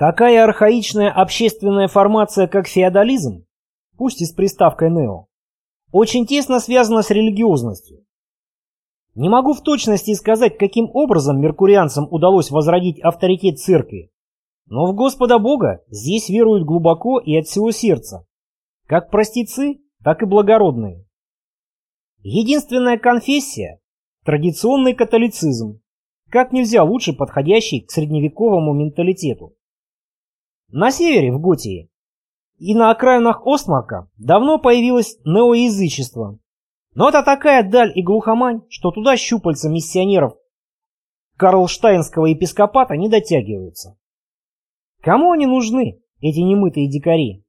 Такая архаичная общественная формация, как феодализм, пусть и с приставкой «нео», очень тесно связана с религиозностью. Не могу в точности сказать, каким образом меркурианцам удалось возродить авторитет церкви, но в Господа Бога здесь веруют глубоко и от всего сердца, как простецы, так и благородные. Единственная конфессия – традиционный католицизм, как нельзя лучше подходящий к средневековому менталитету. На севере, в Готии, и на окраинах Остмарка давно появилось неоязычество. Но это такая даль и глухомань, что туда щупальца миссионеров Карлштайнского епископата не дотягиваются. Кому они нужны, эти немытые дикари?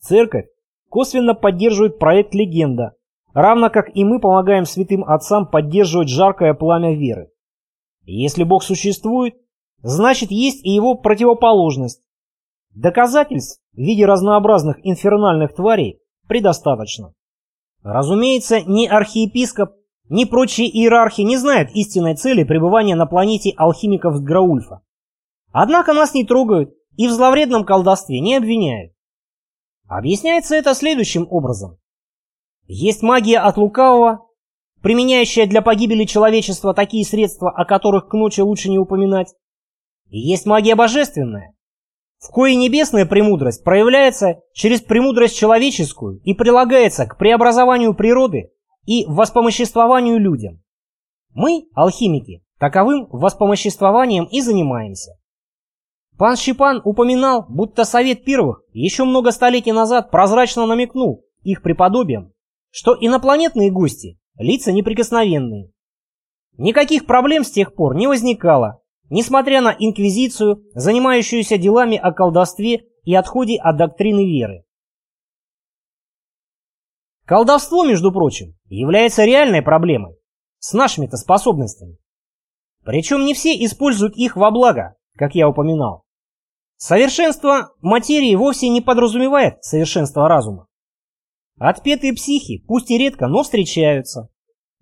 Церковь косвенно поддерживает проект «Легенда», равно как и мы помогаем святым отцам поддерживать жаркое пламя веры. Если Бог существует, значит есть и его противоположность. Доказательств в виде разнообразных инфернальных тварей предостаточно. Разумеется, ни архиепископ, ни прочие иерархи не знают истинной цели пребывания на планете алхимиков Граульфа. Однако нас не трогают и в зловредном колдовстве не обвиняют. Объясняется это следующим образом. Есть магия от лукавого, применяющая для погибели человечества такие средства, о которых к ночи лучше не упоминать. И есть магия божественная, в кое небесная премудрость проявляется через премудрость человеческую и прилагается к преобразованию природы и воспомоществованию людям. Мы, алхимики, таковым воспомоществованием и занимаемся. Пан Щипан упоминал, будто Совет Первых еще много столетий назад прозрачно намекнул их преподобием, что инопланетные гости – лица неприкосновенные. Никаких проблем с тех пор не возникало, несмотря на инквизицию, занимающуюся делами о колдовстве и отходе от доктрины веры. Колдовство, между прочим, является реальной проблемой, с нашими-то способностями. Причем не все используют их во благо, как я упоминал. Совершенство материи вовсе не подразумевает совершенство разума. Отпетые психи, пусть и редко, но встречаются.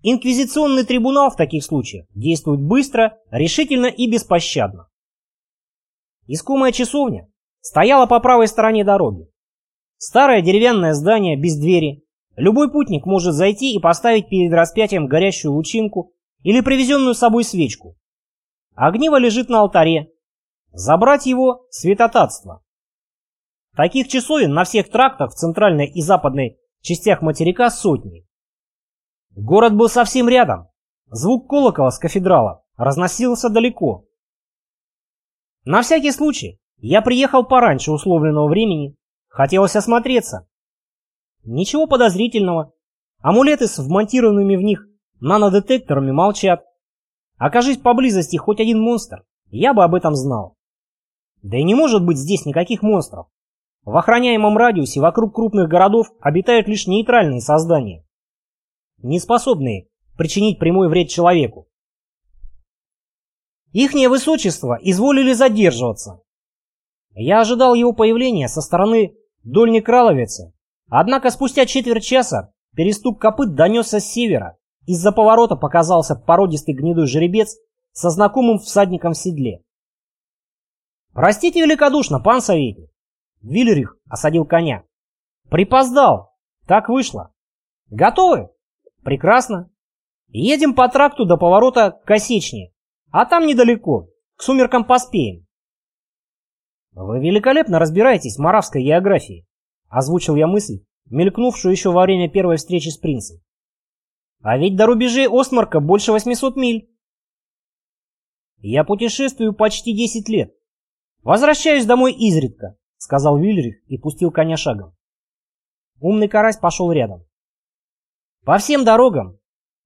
Инквизиционный трибунал в таких случаях действует быстро, решительно и беспощадно. Искомая часовня стояла по правой стороне дороги. Старое деревянное здание без двери. Любой путник может зайти и поставить перед распятием горящую лучинку или привезенную с собой свечку. Огниво лежит на алтаре, Забрать его – святотатство. Таких часовен на всех трактах в центральной и западной частях материка сотни. Город был совсем рядом. Звук колокола с кафедрала разносился далеко. На всякий случай я приехал пораньше условленного времени. Хотелось осмотреться. Ничего подозрительного. Амулеты с вмонтированными в них нанодетекторами молчат. Окажись поблизости хоть один монстр, я бы об этом знал. Да и не может быть здесь никаких монстров. В охраняемом радиусе вокруг крупных городов обитают лишь нейтральные создания, не способные причинить прямой вред человеку. Ихнее высочество изволили задерживаться. Я ожидал его появления со стороны Дольни Краловицы, однако спустя четверть часа перестук копыт донесся с севера. Из-за поворота показался породистый гнедой жеребец со знакомым всадником в седле. «Простите великодушно, пан советник!» Виллерих осадил коня. «Припоздал! Так вышло! Готовы? Прекрасно! Едем по тракту до поворота к Осечне, а там недалеко, к сумеркам поспеем». «Вы великолепно разбираетесь в маравской географии», озвучил я мысль, мелькнувшую еще во время первой встречи с принцем. «А ведь до рубежей Остмарка больше 800 миль». «Я путешествую почти 10 лет. «Возвращаюсь домой изредка», — сказал Вильрих и пустил коня шагом. Умный карась пошел рядом. «По всем дорогам,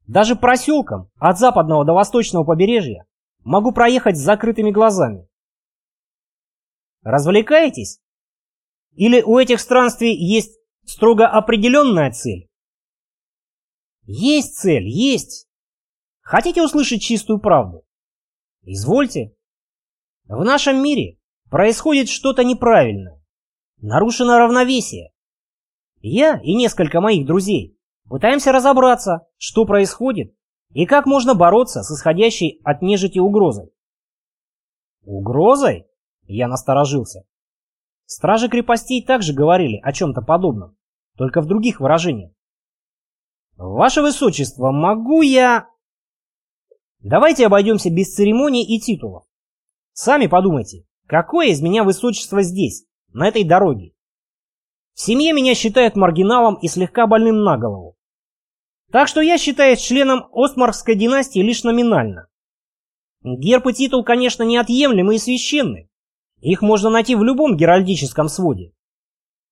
даже проселкам от западного до восточного побережья могу проехать с закрытыми глазами. Развлекаетесь? Или у этих странствий есть строго определенная цель? Есть цель, есть. Хотите услышать чистую правду? Извольте. В нашем мире Происходит что-то неправильное. Нарушено равновесие. Я и несколько моих друзей пытаемся разобраться, что происходит и как можно бороться с исходящей от нежити угрозой. Угрозой? Я насторожился. Стражи крепостей также говорили о чем-то подобном, только в других выражениях. «Ваше Высочество, могу я...» «Давайте обойдемся без церемоний и титулов. Сами подумайте, какое из меня Высочество здесь, на этой дороге? В семье меня считают маргиналом и слегка больным на голову. Так что я считаюсь членом Остмаркской династии лишь номинально. Герб и титул, конечно, неотъемлемы и священны. Их можно найти в любом геральдическом своде.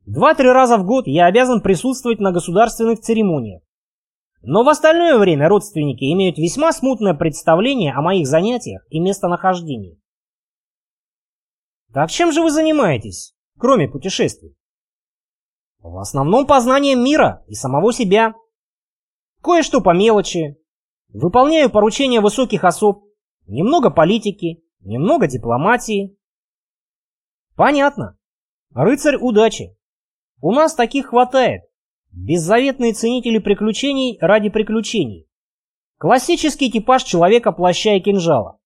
Два-три раза в год я обязан присутствовать на государственных церемониях. Но в остальное время родственники имеют весьма смутное представление о моих занятиях и местонахождении. Так чем же вы занимаетесь, кроме путешествий? В основном познанием мира и самого себя. Кое-что по мелочи. Выполняю поручения высоких особ. Немного политики, немного дипломатии. Понятно. Рыцарь удачи. У нас таких хватает. Беззаветные ценители приключений ради приключений. Классический типаж человека плаща и кинжала.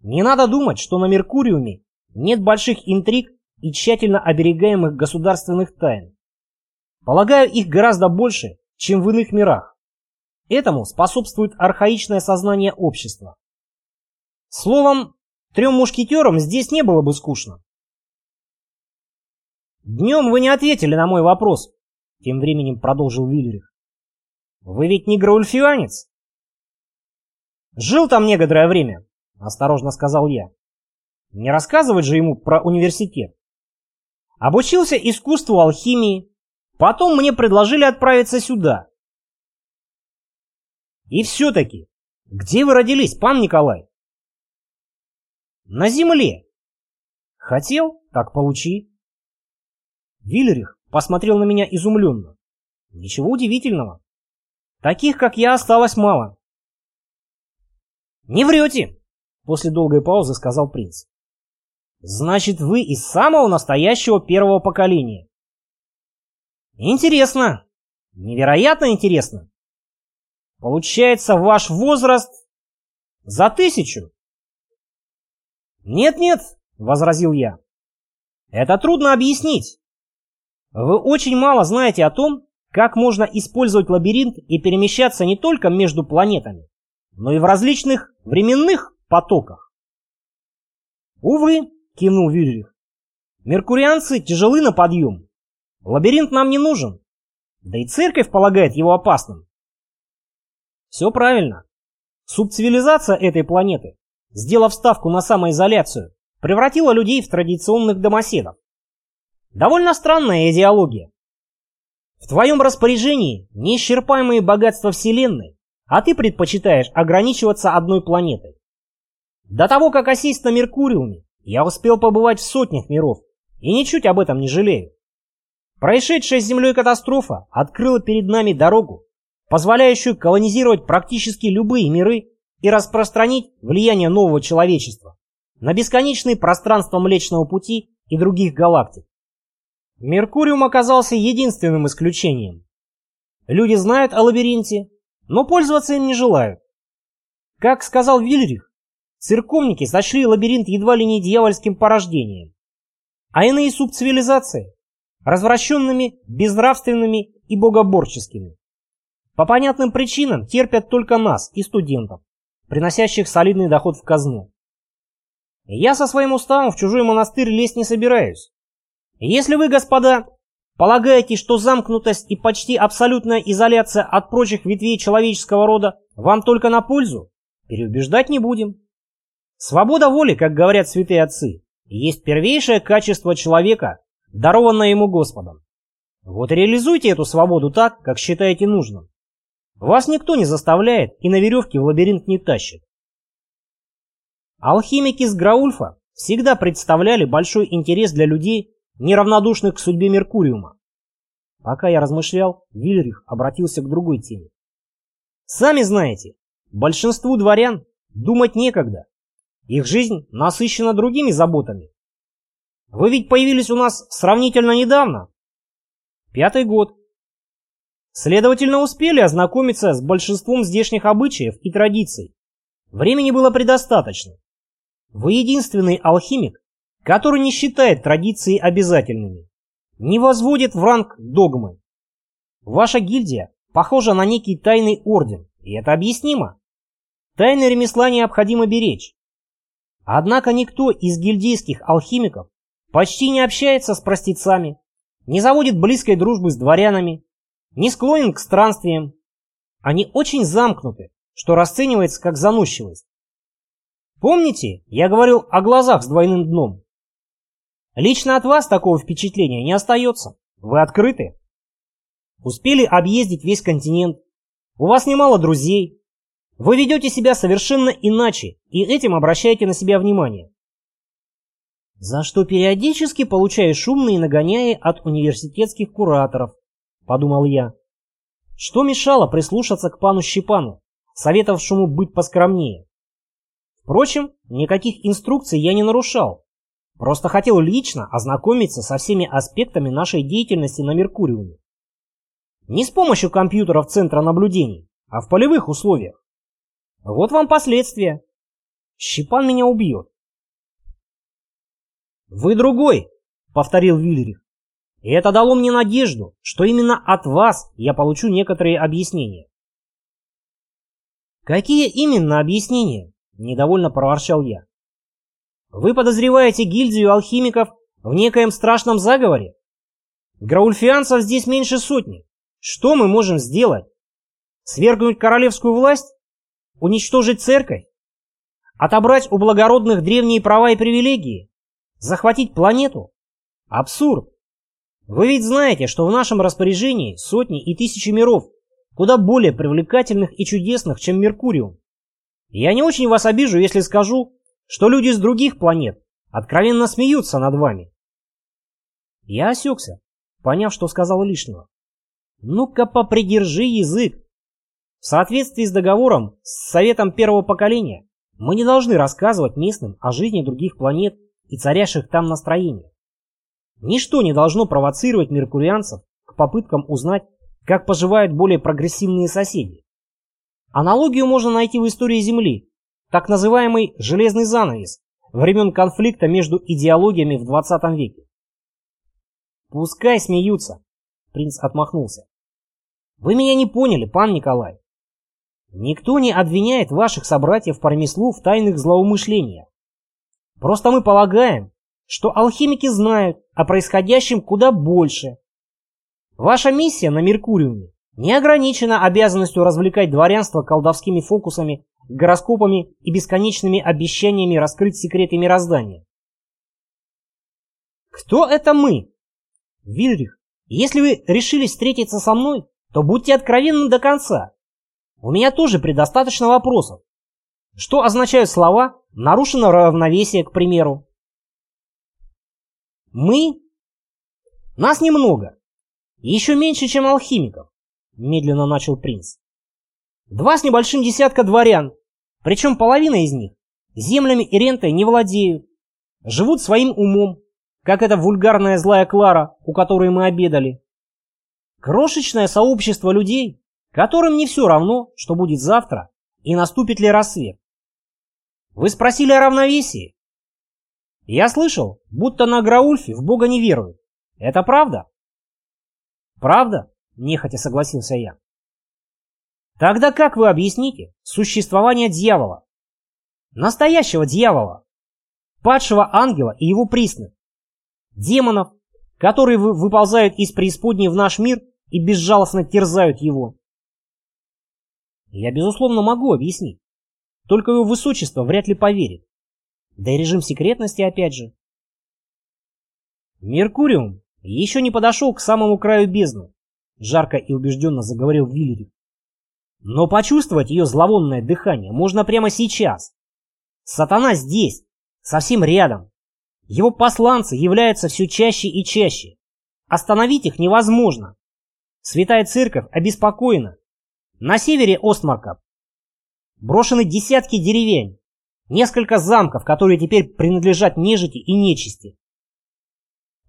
Не надо думать, что на Меркуриуме нет больших интриг и тщательно оберегаемых государственных тайн. Полагаю, их гораздо больше, чем в иных мирах. Этому способствует архаичное сознание общества. Словом, трем мушкетерам здесь не было бы скучно. «Днем вы не ответили на мой вопрос», — тем временем продолжил Вильрих. «Вы ведь не граульфианец?» «Жил там некоторое время», — осторожно сказал я. «Не рассказывать же ему про университет. Обучился искусству алхимии, Потом мне предложили отправиться сюда. И все-таки, где вы родились, пан Николай? На земле. Хотел, так получи. Виллерих посмотрел на меня изумленно. Ничего удивительного. Таких, как я, осталось мало. Не врете, после долгой паузы сказал принц. Значит, вы из самого настоящего первого поколения. Интересно. Невероятно интересно. Получается, ваш возраст за тысячу? Нет-нет, возразил я. Это трудно объяснить. Вы очень мало знаете о том, как можно использовать лабиринт и перемещаться не только между планетами, но и в различных временных потоках. Увы, кивнул Вильрих, меркурианцы тяжелы на подъем. Лабиринт нам не нужен. Да и церковь полагает его опасным. Все правильно. Субцивилизация этой планеты, сделав ставку на самоизоляцию, превратила людей в традиционных домоседов. Довольно странная идеология. В твоем распоряжении неисчерпаемые богатства Вселенной, а ты предпочитаешь ограничиваться одной планетой. До того, как осесть на Меркуриуме, я успел побывать в сотнях миров и ничуть об этом не жалею. Происшедшая с Землей катастрофа открыла перед нами дорогу, позволяющую колонизировать практически любые миры и распространить влияние нового человечества на бесконечные пространства Млечного Пути и других галактик. Меркуриум оказался единственным исключением. Люди знают о лабиринте, но пользоваться им не желают. Как сказал Вильрих, церковники сочли лабиринт едва ли не дьявольским порождением. А иные субцивилизации развращенными, безнравственными и богоборческими. По понятным причинам терпят только нас и студентов, приносящих солидный доход в казну. Я со своим уставом в чужой монастырь лезть не собираюсь. Если вы, господа, полагаете, что замкнутость и почти абсолютная изоляция от прочих ветвей человеческого рода вам только на пользу, переубеждать не будем. Свобода воли, как говорят святые отцы, есть первейшее качество человека, дарованное ему Господом. Вот реализуйте эту свободу так, как считаете нужным. Вас никто не заставляет и на веревке в лабиринт не тащит. Алхимики с Граульфа всегда представляли большой интерес для людей, неравнодушных к судьбе Меркуриума. Пока я размышлял, Вильрих обратился к другой теме. Сами знаете, большинству дворян думать некогда. Их жизнь насыщена другими заботами. Вы ведь появились у нас сравнительно недавно. Пятый год. Следовательно, успели ознакомиться с большинством здешних обычаев и традиций. Времени было предостаточно. Вы единственный алхимик, который не считает традиции обязательными, не возводит в ранг догмы. Ваша гильдия похожа на некий тайный орден, и это объяснимо. Тайны ремесла необходимо беречь. Однако никто из гильдейских алхимиков почти не общается с простецами, не заводит близкой дружбы с дворянами, не склонен к странствиям. Они очень замкнуты, что расценивается как заносчивость. Помните, я говорил о глазах с двойным дном? Лично от вас такого впечатления не остается. Вы открыты. Успели объездить весь континент. У вас немало друзей. Вы ведете себя совершенно иначе и этим обращаете на себя внимание. За что периодически получаю шумные нагоняи от университетских кураторов, подумал я. Что мешало прислушаться к пану Щепану, советовавшему быть поскромнее? Впрочем, никаких инструкций я не нарушал. Просто хотел лично ознакомиться со всеми аспектами нашей деятельности на Меркуриуме. Не с помощью компьютеров Центра наблюдений, а в полевых условиях. Вот вам последствия. Щепан меня убьет. «Вы другой», — повторил Вильрих. «И это дало мне надежду, что именно от вас я получу некоторые объяснения». «Какие именно объяснения?» — недовольно проворчал я. «Вы подозреваете гильдию алхимиков в некоем страшном заговоре? Граульфианцев здесь меньше сотни. Что мы можем сделать? Свергнуть королевскую власть? Уничтожить церковь? Отобрать у благородных древние права и привилегии? Захватить планету? Абсурд. Вы ведь знаете, что в нашем распоряжении сотни и тысячи миров, куда более привлекательных и чудесных, чем Меркуриум. Я не очень вас обижу, если скажу, что люди с других планет откровенно смеются над вами. Я осекся, поняв, что сказал лишнего. Ну-ка попридержи язык. В соответствии с договором с Советом Первого Поколения мы не должны рассказывать местным о жизни других планет и царящих там настроениях. Ничто не должно провоцировать меркурианцев к попыткам узнать, как поживают более прогрессивные соседи. Аналогию можно найти в истории Земли, так называемый «железный занавес» времен конфликта между идеологиями в 20 веке. «Пускай смеются», — принц отмахнулся. «Вы меня не поняли, пан Николай. Никто не обвиняет ваших собратьев по ремеслу в тайных злоумышлениях. Просто мы полагаем, что алхимики знают о происходящем куда больше. Ваша миссия на Меркуриуме не ограничена обязанностью развлекать дворянство колдовскими фокусами, гороскопами и бесконечными обещаниями раскрыть секреты мироздания. Кто это мы? Вильрих, если вы решили встретиться со мной, то будьте откровенны до конца. У меня тоже предостаточно вопросов. Что означают слова «нарушено равновесие», к примеру? Мы? Нас немного. Еще меньше, чем алхимиков, медленно начал принц. Два с небольшим десятка дворян, причем половина из них землями и рентой не владеют, живут своим умом, как эта вульгарная злая Клара, у которой мы обедали. Крошечное сообщество людей, которым не все равно, что будет завтра и наступит ли рассвет. Вы спросили о равновесии? Я слышал, будто на Граульфе в Бога не веруют. Это правда? Правда, нехотя согласился я. Тогда как вы объясните существование дьявола? Настоящего дьявола, падшего ангела и его присных, демонов, которые выползают из преисподней в наш мир и безжалостно терзают его. Я, безусловно, могу объяснить. Только его высочество вряд ли поверит. Да и режим секретности опять же. Меркуриум еще не подошел к самому краю бездны, жарко и убежденно заговорил Виллерик. Но почувствовать ее зловонное дыхание можно прямо сейчас. Сатана здесь, совсем рядом. Его посланцы являются все чаще и чаще. Остановить их невозможно. Святая Церковь обеспокоена. На севере Остмарка Брошены десятки деревень, несколько замков, которые теперь принадлежат нежити и нечисти.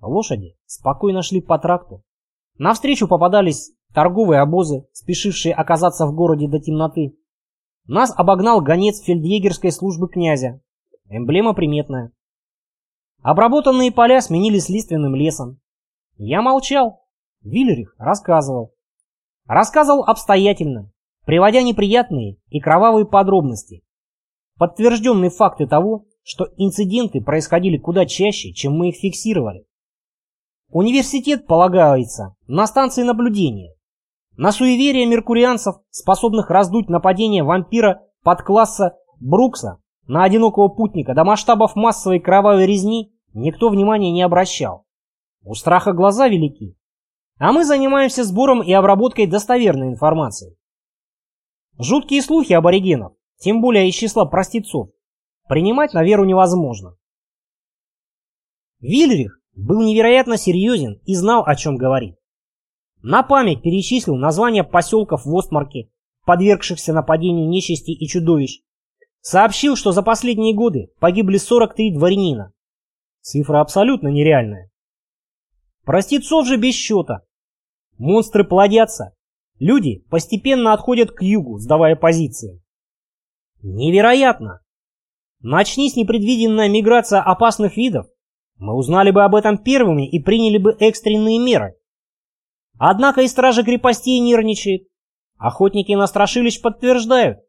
Лошади спокойно шли по тракту. Навстречу попадались торговые обозы, спешившие оказаться в городе до темноты. Нас обогнал гонец фельдъегерской службы князя. Эмблема приметная. Обработанные поля сменились лиственным лесом. Я молчал. Виллерих рассказывал. Рассказывал обстоятельно, приводя неприятные и кровавые подробности. Подтвержденные факты того, что инциденты происходили куда чаще, чем мы их фиксировали. Университет полагается на станции наблюдения, на суеверие меркурианцев, способных раздуть нападение вампира подкласса Брукса на одинокого путника до масштабов массовой кровавой резни никто внимания не обращал. У страха глаза велики. А мы занимаемся сбором и обработкой достоверной информации. Жуткие слухи аборигенов, тем более из числа простецов, принимать на веру невозможно. Вильрих был невероятно серьезен и знал, о чем говорит. На память перечислил названия поселков в Остмарке, подвергшихся нападению нечисти и чудовищ. Сообщил, что за последние годы погибли 43 дворянина. Цифра абсолютно нереальная. Простецов же без счета. Монстры плодятся. Люди постепенно отходят к югу, сдавая позиции. Невероятно! Начнись непредвиденная миграция опасных видов, мы узнали бы об этом первыми и приняли бы экстренные меры. Однако и стражи крепостей нервничают. Охотники на страшилищ подтверждают.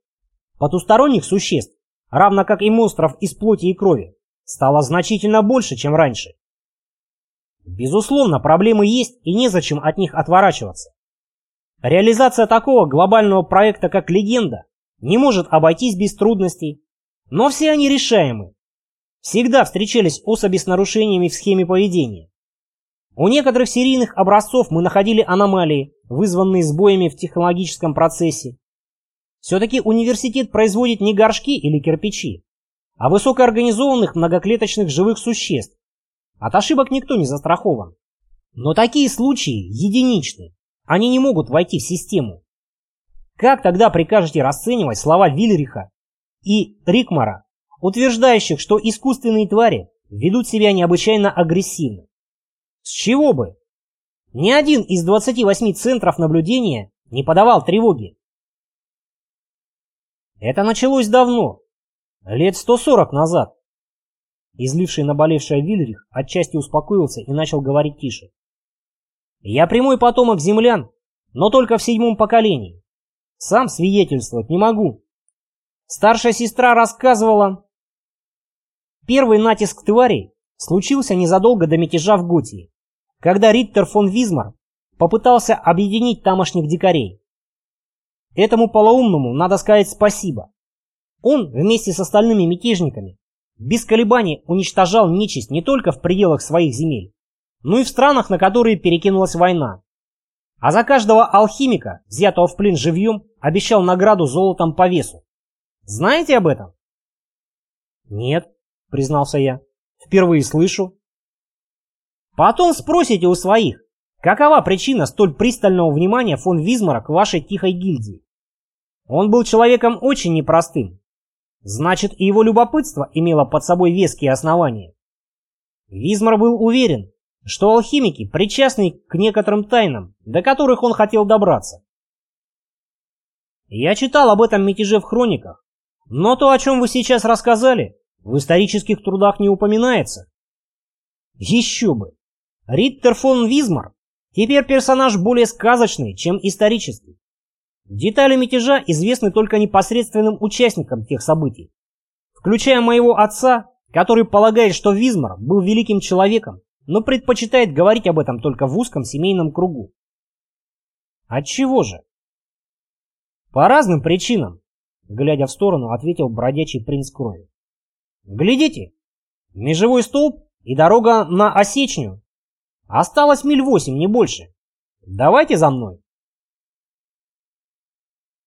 Потусторонних существ, равно как и монстров из плоти и крови, стало значительно больше, чем раньше. Безусловно, проблемы есть и незачем от них отворачиваться. Реализация такого глобального проекта, как «Легенда», не может обойтись без трудностей, но все они решаемы. Всегда встречались особи с нарушениями в схеме поведения. У некоторых серийных образцов мы находили аномалии, вызванные сбоями в технологическом процессе. Все-таки университет производит не горшки или кирпичи, а высокоорганизованных многоклеточных живых существ. От ошибок никто не застрахован. Но такие случаи единичны. Они не могут войти в систему. Как тогда прикажете расценивать слова Вильриха и Рикмара, утверждающих, что искусственные твари ведут себя необычайно агрессивно? С чего бы? Ни один из 28 центров наблюдения не подавал тревоги. Это началось давно, лет 140 назад. Изливший наболевший Вильрих отчасти успокоился и начал говорить тише. Я прямой потомок землян, но только в седьмом поколении. Сам свидетельствовать не могу. Старшая сестра рассказывала... Первый натиск тварей случился незадолго до мятежа в Готии, когда Риттер фон Визмар попытался объединить тамошних дикарей. Этому полоумному надо сказать спасибо. Он вместе с остальными мятежниками без колебаний уничтожал нечисть не только в пределах своих земель, но и в странах, на которые перекинулась война. А за каждого алхимика, взятого в плен живьем, обещал награду золотом по весу. Знаете об этом? Нет, признался я. Впервые слышу. Потом спросите у своих, какова причина столь пристального внимания фон Визмара к вашей тихой гильдии. Он был человеком очень непростым. Значит, и его любопытство имело под собой веские основания. Визмар был уверен, что алхимики причастны к некоторым тайнам, до которых он хотел добраться. Я читал об этом мятеже в хрониках, но то, о чем вы сейчас рассказали, в исторических трудах не упоминается. Еще бы! Риттер фон Визмар теперь персонаж более сказочный, чем исторический. Детали мятежа известны только непосредственным участникам тех событий, включая моего отца, который полагает, что Визмар был великим человеком, но предпочитает говорить об этом только в узком семейном кругу. Отчего же? По разным причинам, глядя в сторону, ответил бродячий принц крови. Глядите, межевой столб и дорога на Осечню. Осталось миль восемь, не больше. Давайте за мной.